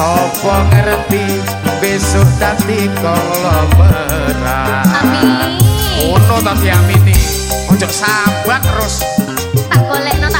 sapa ngerti besok dadi kala amin. Ono ta diamini? Ojo sabar terus tak golekno tak